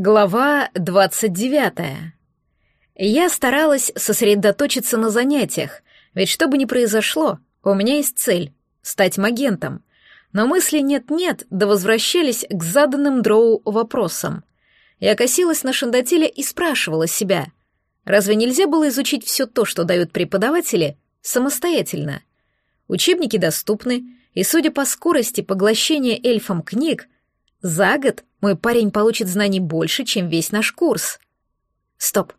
Глава двадцать девятая. Я старалась сосредоточиться на занятиях, ведь что бы ни произошло, у меня есть цель — стать магентом. Но мысли нет-нет, да возвращались к заданным дроу вопросам. Я косилась на Шандатиля и спрашивала себя, разве нельзя было изучить все то, что дают преподаватели, самостоятельно? Учебники доступны, и, судя по скорости поглощения эльфом книг, за год мой парень получит знаний больше, чем весь наш курс. Стоп.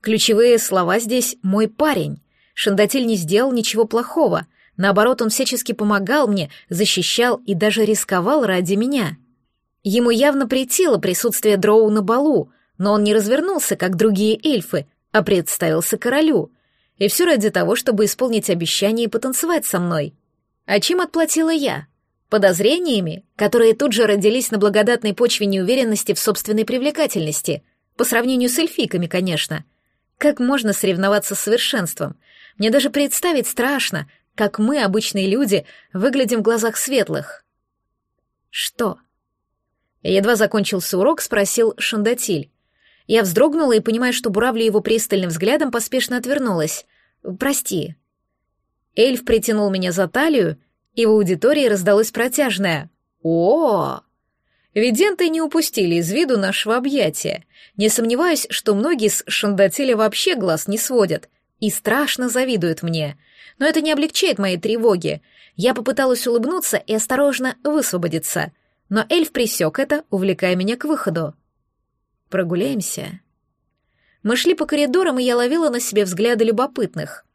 Ключевые слова здесь «мой парень». Шандатиль не сделал ничего плохого. Наоборот, он всячески помогал мне, защищал и даже рисковал ради меня. Ему явно претило присутствие Дроу на балу, но он не развернулся, как другие эльфы, а представился королю. И все ради того, чтобы исполнить обещание и потанцевать со мной. А чем отплатила я? Подозрениями, которые тут же родились на благодатной почве неуверенности в собственной привлекательности, по сравнению с эльфиками, конечно. Как можно соревноваться с совершенством? Мне даже представить страшно, как мы, обычные люди, выглядим в глазах светлых. Что? Едва закончился урок, спросил Шандатиль. Я вздрогнула и, понимая, что буравлю его пристальным взглядом, поспешно отвернулась. «Прости». Эльф притянул меня за талию и в аудитории раздалось протяжное «О!». Виденты не упустили из виду нашего объятия. Не сомневаюсь, что многие с Шандателя вообще глаз не сводят и страшно завидуют мне. Но это не облегчает моей тревоги. Я попыталась улыбнуться и осторожно высвободиться, но эльф присек это, увлекая меня к выходу. «Прогуляемся?» Мы шли по коридорам, и я ловила на себе взгляды любопытных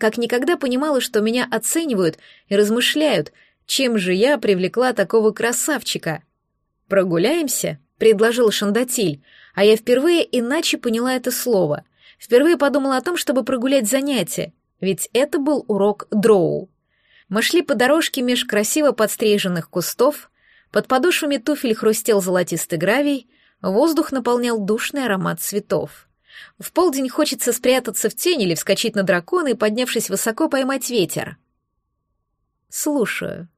как никогда понимала, что меня оценивают и размышляют, чем же я привлекла такого красавчика. «Прогуляемся?» — предложил Шандатиль, а я впервые иначе поняла это слово. Впервые подумала о том, чтобы прогулять занятия, ведь это был урок дроу. Мы шли по дорожке меж красиво подстриженных кустов, под подошвами туфель хрустел золотистый гравий, воздух наполнял душный аромат цветов. В полдень хочется спрятаться в тень или вскочить на дракона и, поднявшись высоко, поймать ветер. Слушаю.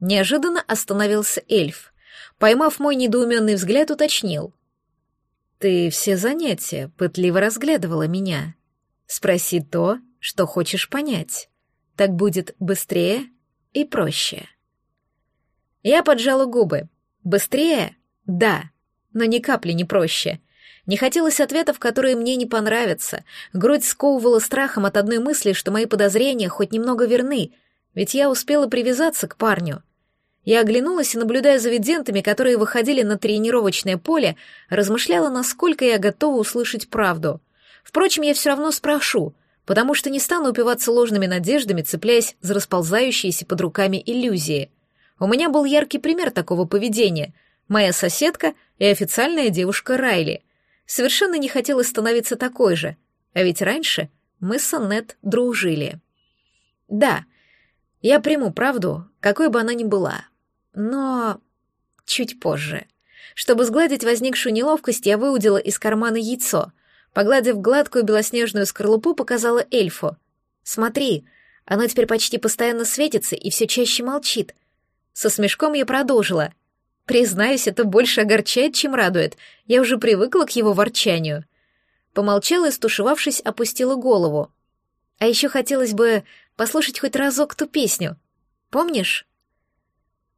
Неожиданно остановился эльф. Поймав мой недоуменный взгляд, уточнил. Ты все занятия пытливо разглядывала меня. Спроси то, что хочешь понять. Так будет быстрее и проще. Я поджала губы. Быстрее? Да, но ни капли не проще — не хотелось ответов, которые мне не понравятся. Грудь сковывала страхом от одной мысли, что мои подозрения хоть немного верны, ведь я успела привязаться к парню. Я оглянулась и, наблюдая за видентами, которые выходили на тренировочное поле, размышляла, насколько я готова услышать правду. Впрочем, я все равно спрошу, потому что не стану упиваться ложными надеждами, цепляясь за расползающиеся под руками иллюзии. У меня был яркий пример такого поведения — моя соседка и официальная девушка Райли — Совершенно не хотелось становиться такой же, а ведь раньше мы с Аннет дружили. Да, я приму правду, какой бы она ни была, но чуть позже. Чтобы сгладить возникшую неловкость, я выудила из кармана яйцо. Погладив гладкую белоснежную скорлупу, показала эльфу. «Смотри, оно теперь почти постоянно светится и все чаще молчит». Со смешком я продолжила. Признаюсь, это больше огорчает, чем радует. Я уже привыкла к его ворчанию. Помолчала и, стушевавшись, опустила голову. А еще хотелось бы послушать хоть разок ту песню. Помнишь?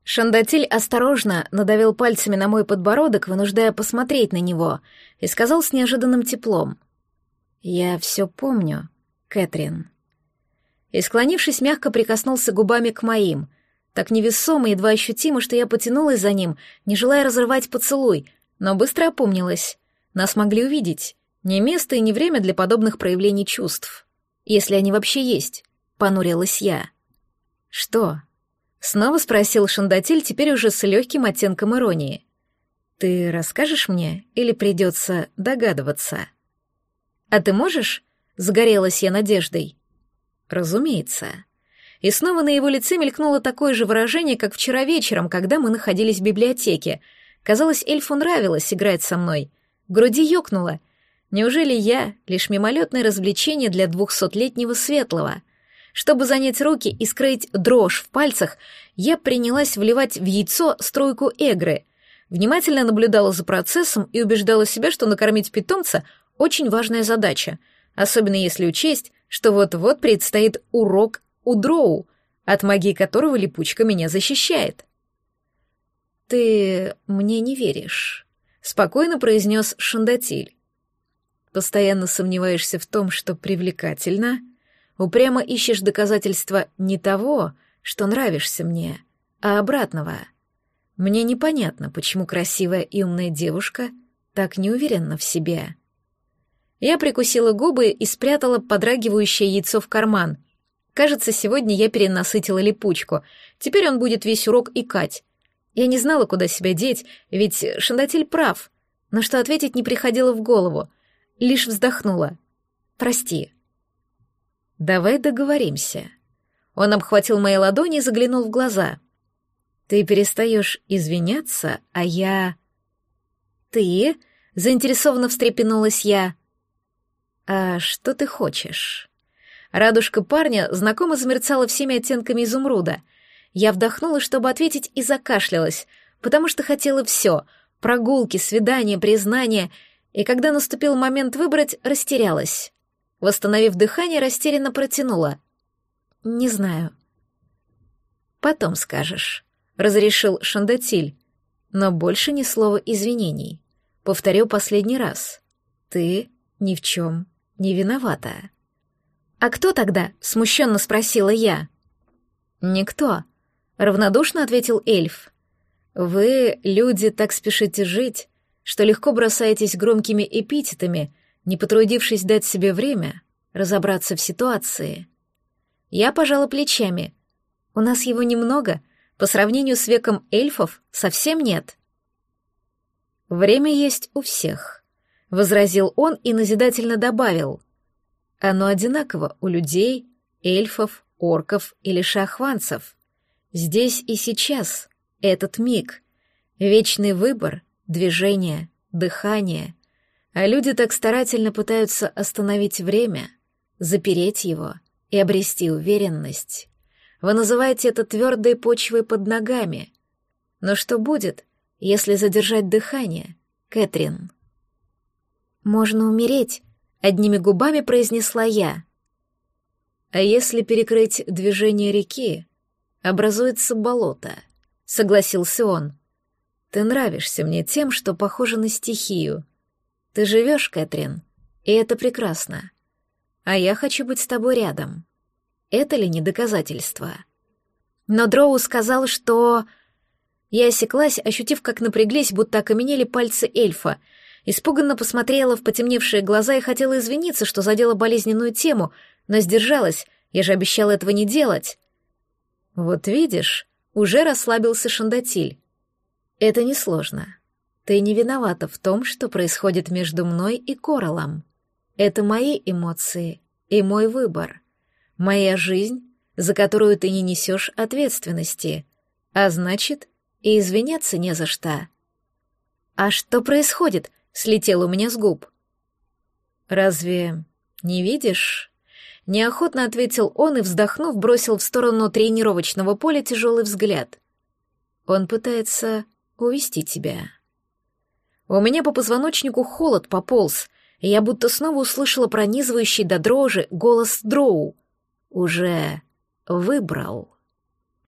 Шандатель осторожно надавил пальцами на мой подбородок, вынуждая посмотреть на него, и сказал с неожиданным теплом. «Я все помню, Кэтрин». И, склонившись, мягко прикоснулся губами к моим — так невесомо, едва ощутимо, что я потянулась за ним, не желая разрывать поцелуй, но быстро опомнилась. Нас могли увидеть. Не место и не время для подобных проявлений чувств. Если они вообще есть, понурилась я. Что? Снова спросил Шандатель, теперь уже с легким оттенком иронии. Ты расскажешь мне или придется догадываться? А ты можешь? Загорелась я надеждой. Разумеется и снова на его лице мелькнуло такое же выражение, как вчера вечером, когда мы находились в библиотеке. Казалось, эльфу нравилось играть со мной. В груди ёкнуло. Неужели я — лишь мимолетное развлечение для двухсотлетнего светлого? Чтобы занять руки и скрыть дрожь в пальцах, я принялась вливать в яйцо струйку эгры. Внимательно наблюдала за процессом и убеждала себя, что накормить питомца — очень важная задача, особенно если учесть, что вот-вот предстоит урок у дроу, от магии которого липучка меня защищает. «Ты мне не веришь», — спокойно произнес Шандатиль. «Постоянно сомневаешься в том, что привлекательно, упрямо ищешь доказательства не того, что нравишься мне, а обратного. Мне непонятно, почему красивая и умная девушка так не уверена в себе». Я прикусила губы и спрятала подрагивающее яйцо в карман. Кажется, сегодня я перенасытила липучку. Теперь он будет весь урок икать. Я не знала, куда себя деть, ведь Шандатель прав. Но что ответить не приходило в голову. Лишь вздохнула. «Прости». «Давай договоримся». Он обхватил мои ладони и заглянул в глаза. «Ты перестаешь извиняться, а я...» «Ты?» — заинтересованно встрепенулась я. «А что ты хочешь?» Радужка парня знакомо замерцала всеми оттенками изумруда. Я вдохнула, чтобы ответить, и закашлялась, потому что хотела все — прогулки, свидания, признания, и когда наступил момент выбрать, растерялась. Восстановив дыхание, растерянно протянула. «Не знаю». «Потом скажешь», — разрешил Шандатиль, но больше ни слова извинений. Повторю последний раз. «Ты ни в чем не виновата». «А кто тогда?» — смущенно спросила я. «Никто», — равнодушно ответил эльф. «Вы, люди, так спешите жить, что легко бросаетесь громкими эпитетами, не потрудившись дать себе время разобраться в ситуации». Я пожала плечами. «У нас его немного, по сравнению с веком эльфов совсем нет». «Время есть у всех», — возразил он и назидательно добавил. Оно одинаково у людей, эльфов, орков или шахванцев. Здесь и сейчас, этот миг. Вечный выбор, движение, дыхание. А люди так старательно пытаются остановить время, запереть его и обрести уверенность. Вы называете это твердой почвой под ногами. Но что будет, если задержать дыхание, Кэтрин? Можно умереть, одними губами произнесла я. А если перекрыть движение реки, образуется болото, согласился он. Ты нравишься мне тем, что похоже на стихию. Ты живешь, Кэтрин, и это прекрасно. А я хочу быть с тобой рядом. Это ли не доказательство? Но Дроу сказал, что... Я осеклась, ощутив, как напряглись, будто окаменели пальцы эльфа — Испуганно посмотрела в потемневшие глаза и хотела извиниться, что задела болезненную тему, но сдержалась, я же обещала этого не делать. Вот видишь, уже расслабился Шандатиль. Это несложно. Ты не виновата в том, что происходит между мной и Коралом. Это мои эмоции и мой выбор. Моя жизнь, за которую ты не несешь ответственности. А значит, и извиняться не за что. А что происходит? Слетел у меня с губ. «Разве не видишь?» Неохотно ответил он и, вздохнув, бросил в сторону тренировочного поля тяжелый взгляд. «Он пытается увести тебя». У меня по позвоночнику холод пополз, и я будто снова услышала пронизывающий до дрожи голос Дроу. «Уже выбрал».